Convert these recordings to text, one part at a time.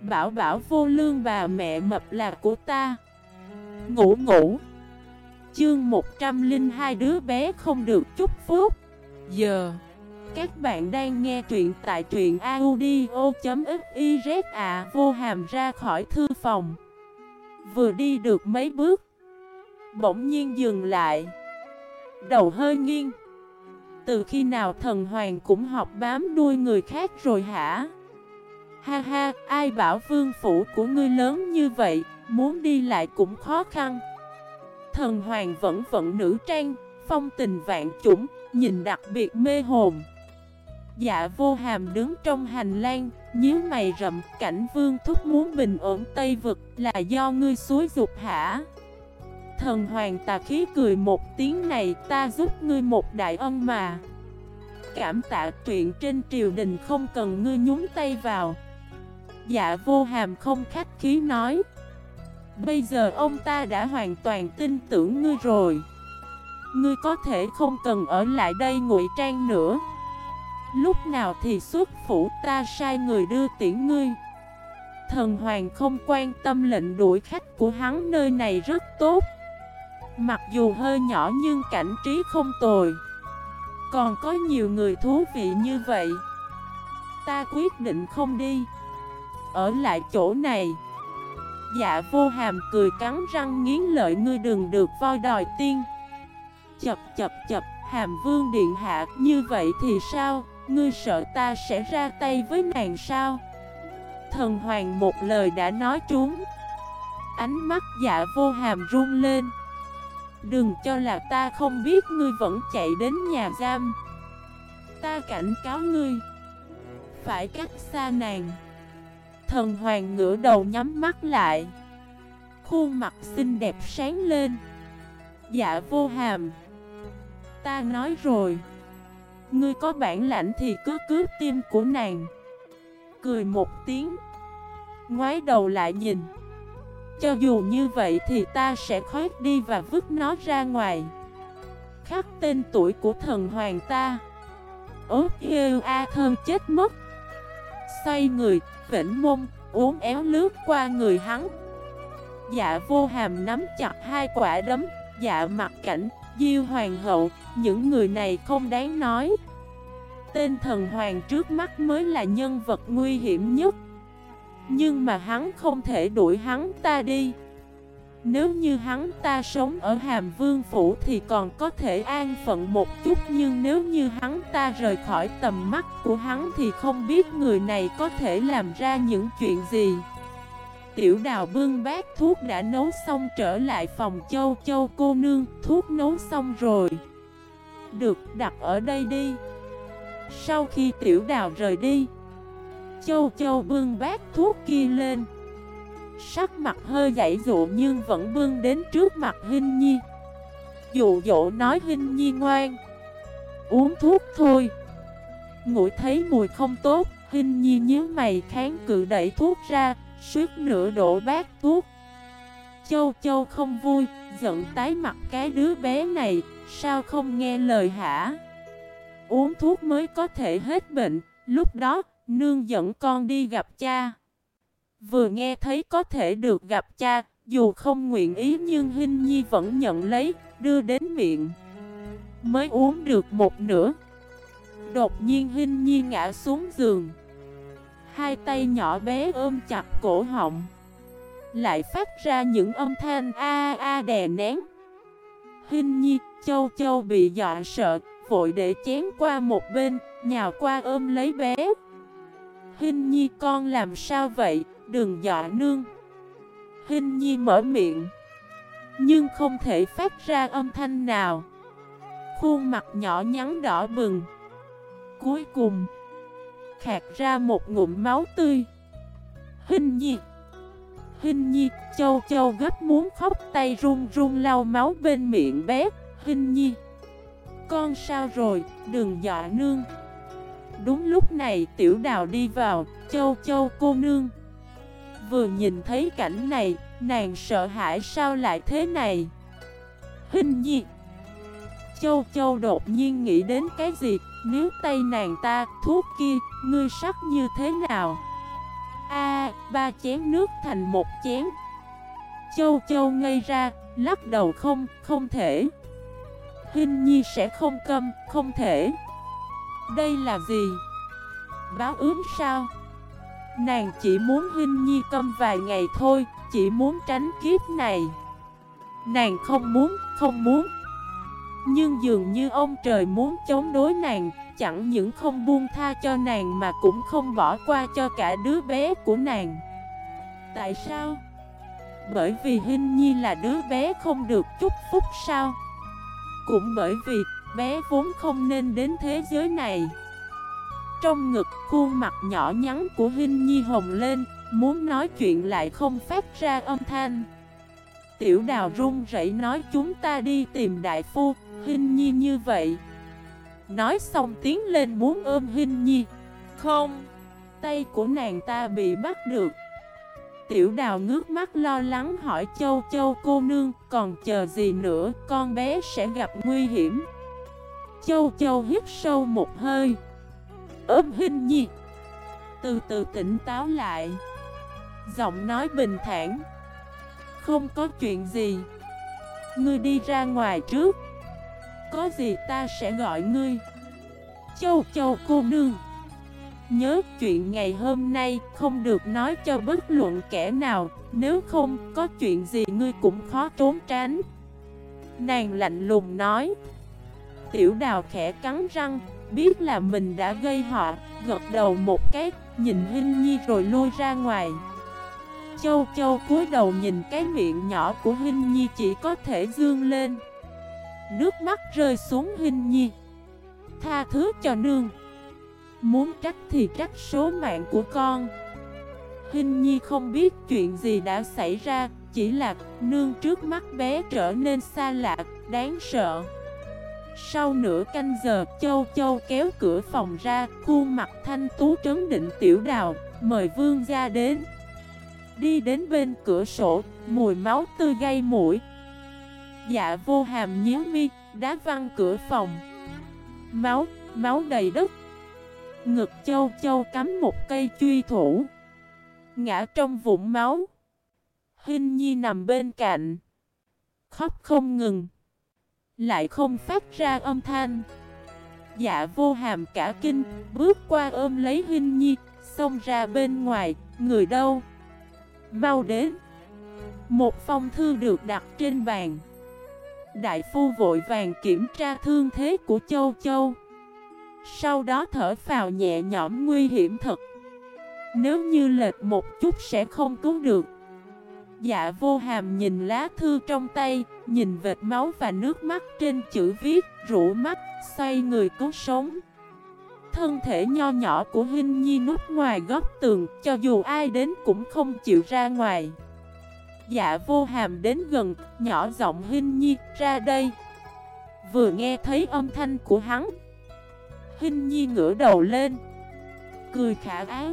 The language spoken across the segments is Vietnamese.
Bảo bảo vô lương bà mẹ mập là của ta. Ngủ ngủ. Chương 102 đứa bé không được chúc phúc. Giờ, Các bạn đang nghe truyện tại truyện audio.xyz à Vô hàm ra khỏi thư phòng. Vừa đi được mấy bước, Bỗng nhiên dừng lại. Đầu hơi nghiêng. Từ khi nào thần hoàng cũng học bám đuôi người khác rồi hả? Ha ha, ai bảo vương phủ của ngươi lớn như vậy, muốn đi lại cũng khó khăn. Thần hoàng vẫn vận nữ trang, phong tình vạn chủng, nhìn đặc biệt mê hồn. Dạ vô hàm đứng trong hành lang, nhíu mày rậm, cảnh vương thúc muốn bình ổn Tây Vực là do ngươi suối dục hả? Thần hoàng tà khí cười một tiếng này ta giúp ngươi một đại ân mà Cảm tạ chuyện trên triều đình không cần ngươi nhúng tay vào Dạ vô hàm không khách khí nói. Bây giờ ông ta đã hoàn toàn tin tưởng ngươi rồi. Ngươi có thể không cần ở lại đây ngụy trang nữa. Lúc nào thì xuất phủ ta sai người đưa tiễn ngươi. Thần hoàng không quan tâm lệnh đuổi khách của hắn nơi này rất tốt. Mặc dù hơi nhỏ nhưng cảnh trí không tồi. Còn có nhiều người thú vị như vậy. Ta quyết định không đi. Ở lại chỗ này. Dạ vô hàm cười cắn răng nghiến lợi, ngươi đừng được voi đòi tiên. Chập chập chập, hàm vương điện hạ, như vậy thì sao? Ngươi sợ ta sẽ ra tay với nàng sao? Thần hoàng một lời đã nói trúng. Ánh mắt dạ vô hàm run lên. Đừng cho là ta không biết, ngươi vẫn chạy đến nhà giam. Ta cảnh cáo ngươi, Phải cách xa nàng. Thần hoàng ngửa đầu nhắm mắt lại. Khuôn mặt xinh đẹp sáng lên. Dạ vô hàm. Ta nói rồi. Ngươi có bản lãnh thì cứ cướp tim của nàng. Cười một tiếng. Ngoái đầu lại nhìn. Cho dù như vậy thì ta sẽ khoét đi và vứt nó ra ngoài. Khắc tên tuổi của thần hoàng ta. Ốt yêu a, thơm, chết mất. Xoay người, vĩnh mông, uốn éo lướt qua người hắn. Dạ vô hàm nắm chặt hai quả đấm Dạ mặt cảnh, diêu hoàng hậu Những người này không đáng nói. Tên thần hoàng trước mắt mới là nhân vật nguy hiểm nhất. Nhưng mà hắn không thể đuổi hắn ta đi. Nếu như hắn ta sống ở Hàm Vương Phủ thì còn có thể an phận một chút, Nhưng nếu như hắn ta rời khỏi tầm mắt của hắn thì không biết người này có thể làm ra những chuyện gì. Tiểu đào bưng bát thuốc đã nấu xong trở lại phòng châu châu cô nương, Thuốc nấu xong rồi. Được, đặt ở đây đi. Sau khi tiểu đào rời đi, Châu Châu bưng bát thuốc kia lên. Sắc mặt hơi dãy dụ nhưng vẫn bưng đến trước mặt Hinh Nhi. Dụ dỗ nói Hinh Nhi ngoan. Uống thuốc thôi. Ngủi thấy mùi không tốt, Hinh Nhi nhớ mày kháng cự đẩy thuốc ra Suốt nửa đổ bát thuốc. Châu Châu không vui, Giận tái mặt cái đứa bé này, Sao không nghe lời hả? Uống thuốc mới có thể hết bệnh, Lúc đó, Nương dẫn con đi gặp cha. Vừa nghe thấy có thể được gặp cha, dù không nguyện ý nhưng Hinh Nhi vẫn nhận lấy, đưa đến miệng. Mới uống được một nửa. Đột nhiên Hinh Nhi ngã xuống giường. Hai tay nhỏ bé ôm chặt cổ họng. Lại phát ra những âm thanh a a đè nén. Hinh Nhi, châu châu bị dọa sợ, vội để chén qua một bên, nhào qua ôm lấy bé. Hinh Nhi con làm sao vậy, đừng dọa nương. Hình Nhi mở miệng Nhưng không thể phát ra âm thanh nào. Khuôn mặt nhỏ nhắn đỏ bừng. Cuối cùng Khạc ra một ngụm máu tươi. Hình Nhi hình Nhi, châu châu gấp muốn khóc tay run run lau máu bên miệng bé. Hình Nhi Con sao rồi, đừng dọa nương? Đúng lúc này tiểu đào đi vào, châu châu cô nương. Vừa nhìn thấy cảnh này, nàng sợ hãi sao lại thế này? Hình gì Châu châu đột nhiên nghĩ đến cái gì? Nếu tay nàng ta, thuốc kia, ngươi sắc như thế nào? A, ba chén nước thành một chén. Châu châu ngây ra, lắc đầu không, không thể. Hình nhi sẽ không câm, không thể. Đây là gì? Báo ướm sao? Nàng chỉ muốn huynh Nhi tâm vài ngày thôi, chỉ muốn tránh kiếp này Nàng không muốn, không muốn Nhưng dường như ông trời muốn chống đối nàng Chẳng những không buông tha cho nàng mà cũng không bỏ qua cho cả đứa bé của nàng Tại sao? Bởi vì Hinh Nhi là đứa bé không được chúc phúc sao? Cũng bởi vì bé vốn không nên đến thế giới này trong ngực, khuôn mặt nhỏ nhắn của Hinh Nhi hồng lên, Muốn nói chuyện lại không phát ra âm thanh. Tiểu đào run rẩy nói, chúng ta đi tìm đại phu, Hinh Nhi như vậy. Nói xong tiến lên muốn ôm Hinh Nhi. Không, Tay của nàng ta bị bắt được. Tiểu đào ngước mắt lo lắng hỏi, châu châu cô nương, Còn chờ gì nữa? Con bé sẽ gặp nguy hiểm. Châu châu hít sâu một hơi. Ôm Hinh Nhi. Từ từ tỉnh táo lại. Giọng nói bình thản. Không có chuyện gì. Ngươi đi ra ngoài trước. Có gì ta sẽ gọi ngươi? Châu châu cô nương. Nhớ chuyện ngày hôm nay không được nói cho bất luận kẻ nào. Nếu không, có chuyện gì ngươi cũng khó trốn tránh. Nàng lạnh lùng nói. Tiểu đào khẽ cắn răng. Biết là mình đã gây họ Gật đầu một cái Nhìn Hinh Nhi rồi lôi ra ngoài. Châu Châu cúi đầu nhìn cái miệng nhỏ của Hinh Nhi chỉ có thể dương lên. Nước mắt rơi xuống Hinh Nhi. Tha thứ cho nương. Muốn trách thì trách số mạng của con. Hinh Nhi không biết chuyện gì đã xảy ra Chỉ là nương trước mắt bé trở nên xa lạ, đáng sợ. Sau nửa canh giờ Châu Châu kéo cửa phòng ra Khuôn mặt thanh tú trấn định tiểu đào Mời vương gia đến. Đi đến bên cửa sổ Mùi máu tươi gây mũi. Dạ vô hàm nhíu mi Đá văng cửa phòng. Máu, máu đầy đất. Ngực châu châu cắm một cây truy thủ. Ngã trong vũng máu. Hinh Nhi nằm bên cạnh. Khóc không ngừng. Lại không phát ra âm thanh. Dạ vô hàm cả kinh, Bước qua ôm lấy Hinh Nhi, Xông ra bên ngoài, Người đâu? Mau đến. Một phong thư được đặt trên bàn. Đại phu vội vàng kiểm tra thương thế của Châu Châu. Sau đó thở phào nhẹ nhõm nguy hiểm thật. Nếu như lệch một chút sẽ không cứu được. Dạ vô hàm nhìn lá thư trong tay Nhìn vệt máu và nước mắt trên chữ viết Rũ mắt, xoay người cứu sống. Thân thể nho nhỏ của Hinh Nhi nút ngoài góc tường Cho dù ai đến cũng không chịu ra ngoài. Dạ vô hàm đến gần, nhỏ giọng Hinh Nhi ra đây. Vừa nghe thấy âm thanh của hắn Hinh Nhi ngửa đầu lên Cười khả ác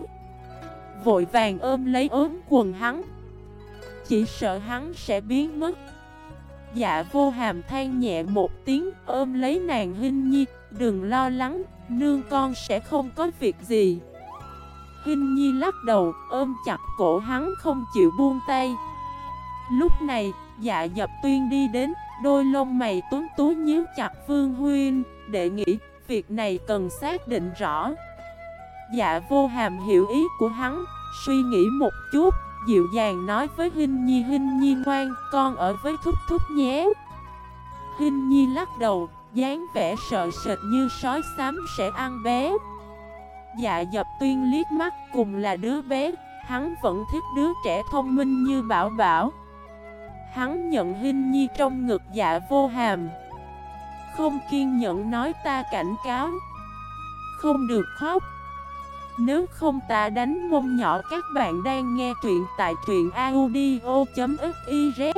Vội vàng ôm lấy ốm quần hắn. Chỉ sợ hắn sẽ biến mất. Dạ vô hàm than nhẹ một tiếng ôm lấy nàng Hinh Nhi Đừng lo lắng, nương con sẽ không có việc gì. Hinh Nhi lắc đầu ôm chặt cổ hắn không chịu buông tay. Lúc này, dạ dập tuyên đi đến Đôi lông mày tuấn tú nhíu chặt Vương Huyên Để nghĩ việc này cần xác định rõ. Dạ vô hàm hiểu ý của hắn Suy nghĩ một chút. Dịu dàng nói với Hinh Nhi Hinh Nhi ngoan, Con ở với Thúc Thúc nhé. Hinh Nhi lắc đầu, dáng vẻ sợ sệt như sói xám sẽ ăn bé. Dạ dập tuyên liếc mắt cùng là đứa bé, Hắn vẫn thích đứa trẻ thông minh như Bảo Bảo. Hắn nhận Hinh Nhi trong ngực dạ vô hàm. Không kiên nhẫn nói ta cảnh cáo. Không được khóc. Nếu không ta đánh mông nhỏ các bạn đang nghe truyện tại truyện audio.fif